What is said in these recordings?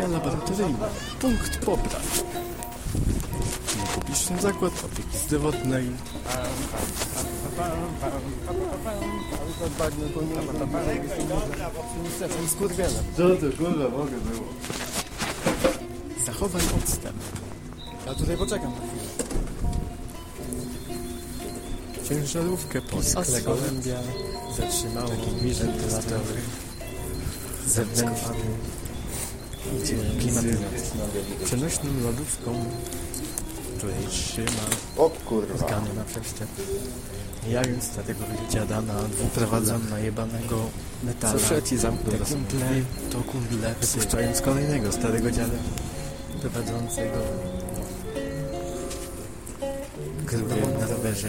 Badania laboratoryjne. Punkt popraw. Publiczny zakład opieki zdrowotnej. Co to kurwa mogę było? Zachowaj odstęp. Ja tutaj poczekam na chwilę. Ciężarówkę po skle gołębia zatrzymało wentylator zewnętrzny. Klimatyzacja. Przenośną lodówką, której trzyma O kurwa. zgany na przeszczep. Ja już starego dziadana dwuprowadzam najebanego metala. Ci zamknął za sobą. kumple to kumple wypuszczając kolejnego starego dziada prowadzącego grupie na rowerze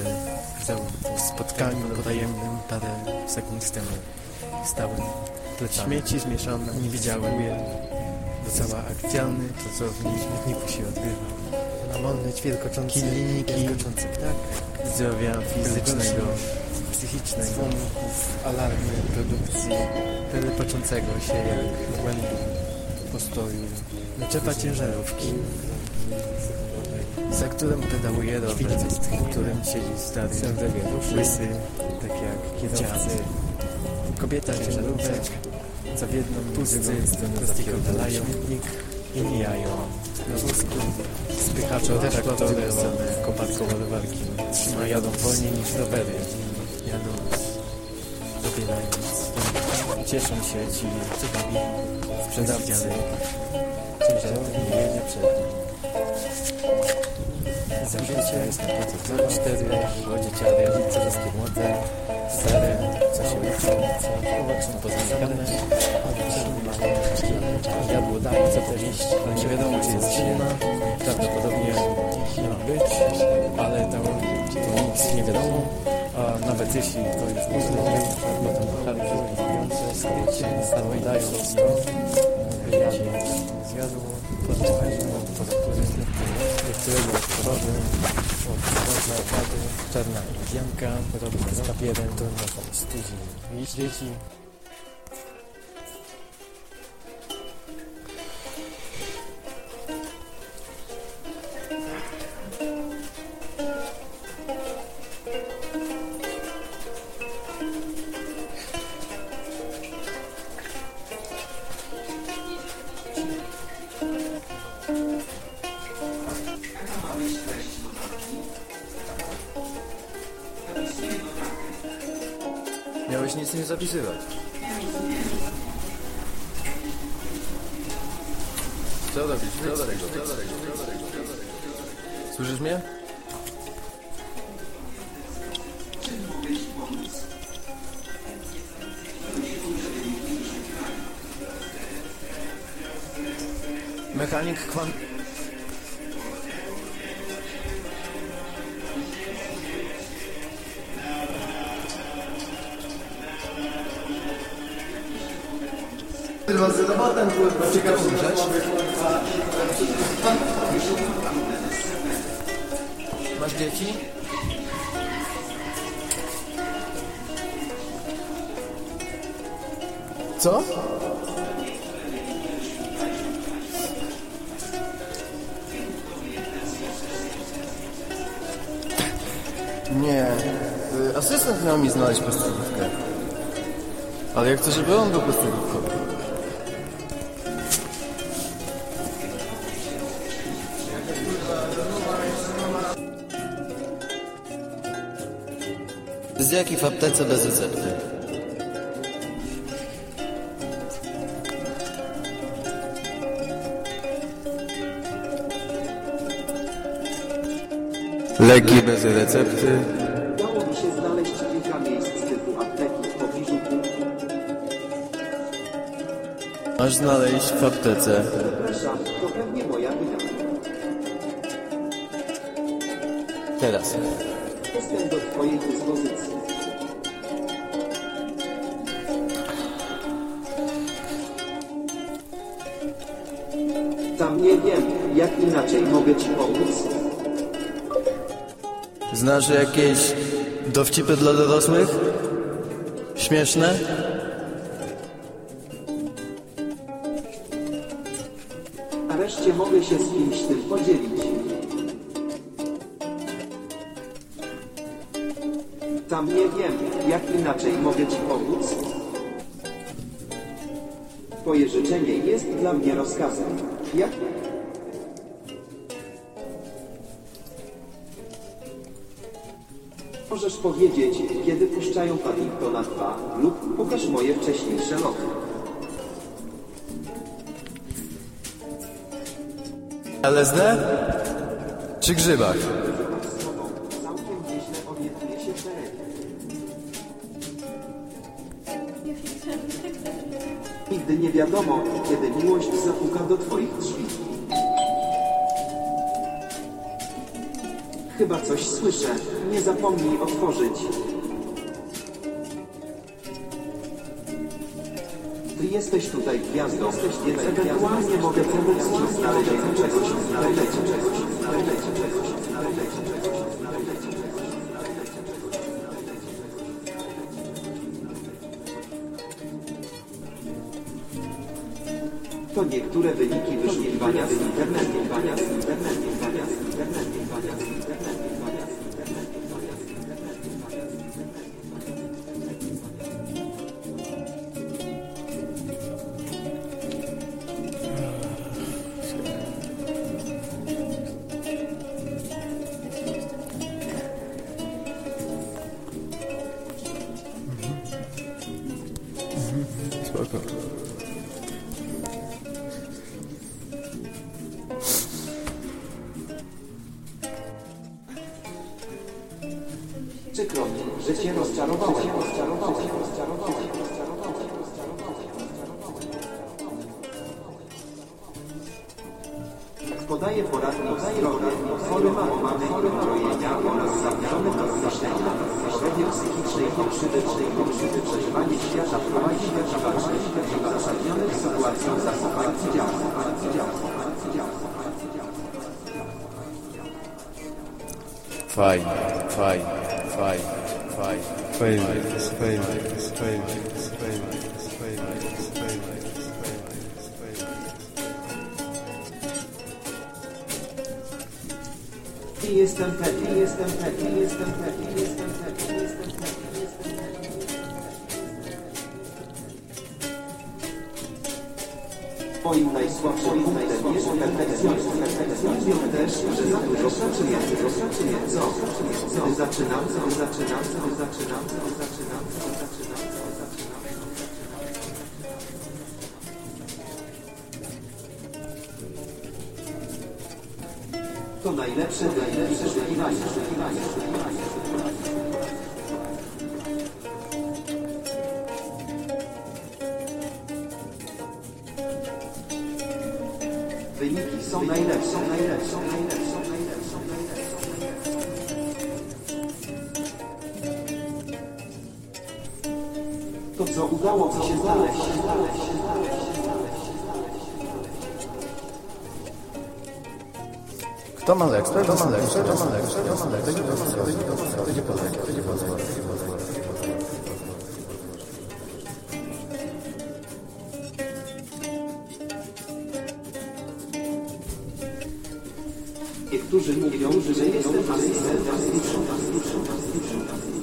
wziął w spotkaniu potajemnym parę sekund temu. Stałem. Śmieci zmieszane, nie widziałem je. Cała akcjalny pracownik w śmietniku się odbywał. Namolny, ćwierkoczący, kliniki, ćwierkoczący ptak, zdrowia fizycznego, psychicznego, dzwonków, alarmy, produkcji, telepaczącego się jak błędu postoju, naczepa ciężarówki, za którą pedałuje rower, w którym siedzi stary, łysy, tak jak kierowcy, kobieta ciężarówek, za w jedną pustcy, plastikowy lajownik i mijają. Na wózku, spychaczo traktory, koparką ładowarki, trzyma jadą wolniej niż rowery, jadą dobierając, cieszą się ci, co bawi sprzedawcy, ciężarówki nie jedzie przed nim. Za życie jest na placu 04, dzieciary, wszystkie młode, stare, uczą, są pozamykane, jadło daje co powieść, ale nie wiadomo czy jest silna, prawdopodobnie nie ma być, ale to, to nic nie wiadomo, a nawet jeśli to jest możliwe, bo tam chary rozwiązujące, skrycie, dają to, wyjadzie, zjadło, posłuchajmy, poza którym do którego choroby, od okłady, czarna indianka, robi z papierem, trudno tam studzi i dzieci. Miałeś nic nie zapisywać. Co robisz? Co do tego? Co do tego? Co Ciekawą rzecz. Masz dzieci? Co? Nie. y, Asystent miał mi znaleźć podstawówkę. Ale ja chcę, żeby on był podstawówką. Z jaki w aptece bez recepty? Leki bez recepty. Udało mi się znaleźć kilka miejsc typu apteki w pobliżu punktu. Masz znaleźć w aptece. Przepraszam, to pewnie moja wina. Teraz. Jestem do Twojej dyspozycji. Sam nie wiem, jak inaczej mogę Ci pomóc. Znasz jakieś dowcipy dla dorosłych? Śmieszne? Nareszcie mogę się z kimś tym podzielić. Tam nie wiem, jak inaczej mogę ci pomóc. Twoje życzenie jest dla mnie rozkazem. Jak? Możesz powiedzieć, kiedy puszczają Paddingtona 2 lub pokaż moje wcześniejsze loty. LSD? Czy grzybach? Wiadomo, kiedy miłość zapuka do twoich drzwi. Chyba coś słyszę. Nie zapomnij otworzyć. Ty jesteś tutaj gwiazdą, więc ewentualnie mogę pomóc ci znaleźć czegoś, znaleźć czegoś, znaleźć czegoś, znaleźć czegoś, znaleźć To niektóre wyniki wyszukiwania z internetu, podaje poradnik zdrowia, chory ma mamy urojenia oraz zaburzone podwyższenia, średnio psychicznej fałszywy, fałszywy przeżywanie świata prowadzi do działalności uzasadnionych sytuacją zachowań działań, działań, fajnie, fajnie, fajnie. Fajnie, fajnie, fajnie, fajnie, fajnie, I jestem pewien, jestem pewien, jestem pewien, jestem pewien, jestem pewien, jestem pewien. Moim najsłabszym punktem jest perfekcjonizm. Mówią też, że za dużo pracuję, pracuję, co? Zaczynam, zaczynam, zaczynam, zaczynam, zaczynam, zaczynam. Najlepsze, najlepsze wyszukiwanie. Wyniki są najlepsze, najlepsze, najlepsze. To, co udało mi się znaleźć, znaleźć, znaleźć. Kto ma lek? Kto ma lek? Kto ma lek? Kto ma lek? Będzie będzie pozwolone, będzie będzie pozwolone. Niektórzy mówią, że jestem asystentem asystenta. Mi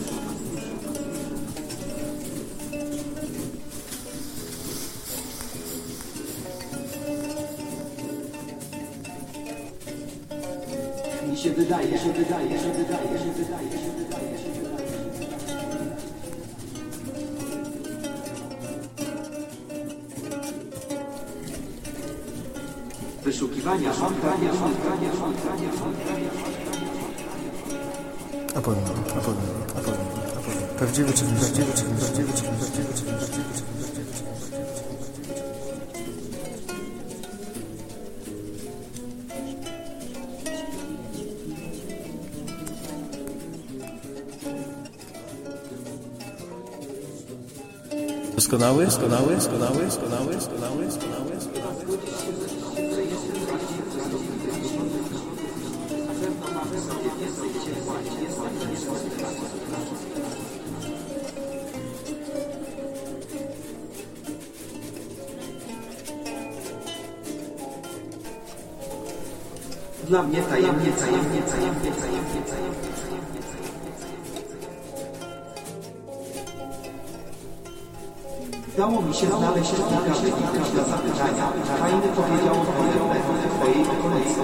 się wydaje, że wydaje, że wydaje, że wydaje, że wydaje, że wydaje. Wyszukiwania, szukania, szukania, szukania, szukania. Apollo, Apollo, Apollo, Apollo. Prawdziwy czy prawdziwy czy prawdziwy czy prawdziwy czy prawdziwy czy Doskonały, doskonały, doskonały, doskonały, doskonały, doskonały, doskonały. Dla mnie tajemnica, tajemnica, tajemnica, tajemnica. Udało mi się znaleźć kilka wyników do zapytania. Fajny powiedział w twojej okolicy.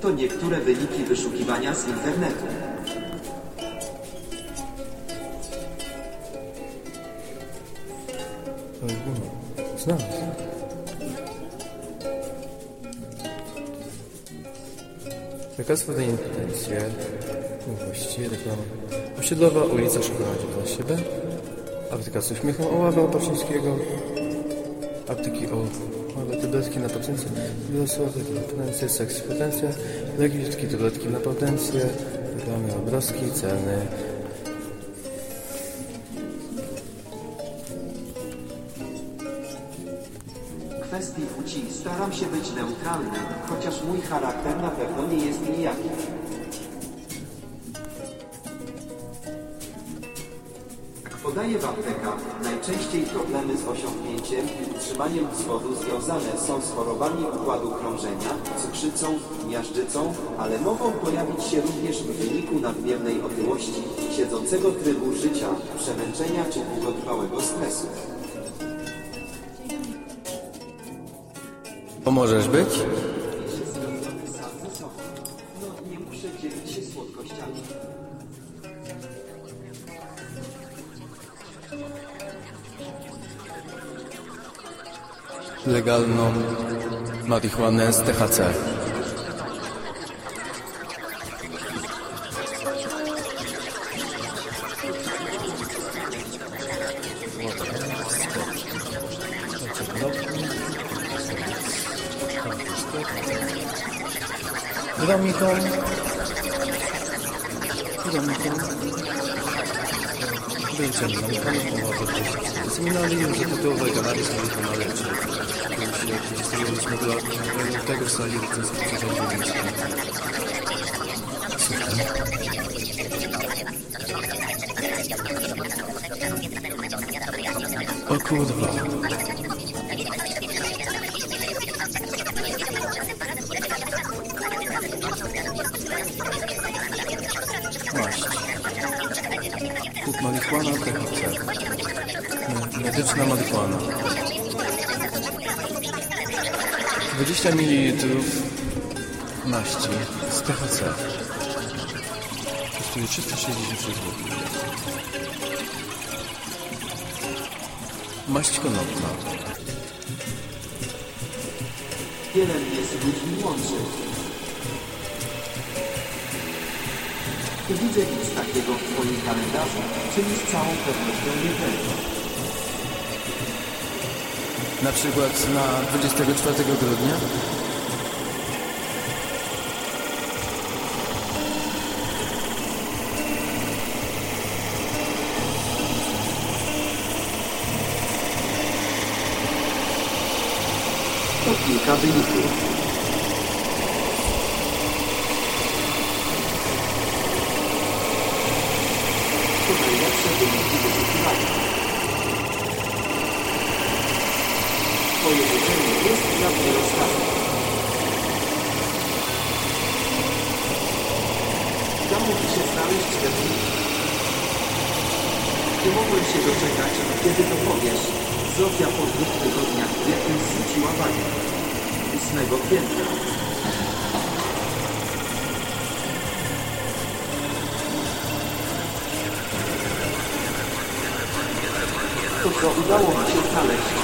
To niektóre wyniki wyszukiwania z internetu. Znalazł. Lekarstwo daje intencje, właściwie reklama. Osiedlowa ulica Szkoła 19b, apteka z uśmiechem Oława Opaczyńskiego, apteki Oława tabletki na potencję, wiosłowe na potencję, seks i potencję, leki tabletki na potencję, reklamy obrazki, ceny, kwestii płci staram się być neutralny, chociaż mój charakter na pewno nie jest nijaki. Jak podaje w aptekach, najczęściej problemy z osiągnięciem i utrzymaniem wzwodu związane są z chorobami układu krążenia, cukrzycą, miażdżycą, ale mogą pojawić się również w wyniku nadmiernej otyłości, siedzącego trybu życia, przemęczenia czy długotrwałego stresu. Pomożesz być? Legalną marihuanę z THC. Gromikon. Gromikon. Wyciągnął pan pomoże też. Seminarium zatytułowego Marys Marihuana leczy. Jeśli rejestrowaliśmy do tego w sali rycerskiej zarządu miejskim. O kurwa. Medyczna marihuana. 20 ml maści z THC. Kosztuje 366 zł. Maść konopna. Mnie z ludźmi łączy. Widzę nic takiego w Twoim kalendarzu, czyli z całą pewnością tylko. Na przykład na 24 grudnia? To kilka wyników. To najlepsze wyniki wyszukiwania. Twoje życzenie jest dla mnie rozkazem. Udało mi się znaleźć te wyniki. Nie mogłem się doczekać, kiedy to powiesz. Zofia po dwóch tygodniach w kwietniu zrzuciła wagę. 8 kwietnia. To co udało mi się znaleźć.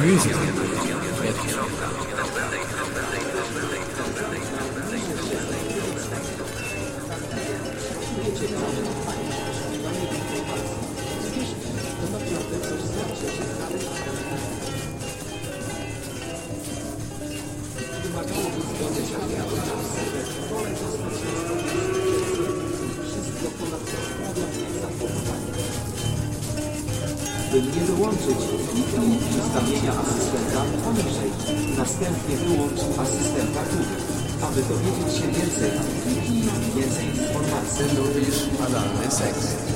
Видите? Następnie wyłącz asystenta Google. Aby dowiedzieć się więcej, kliknij więcej informacji. Lubisz analny seks.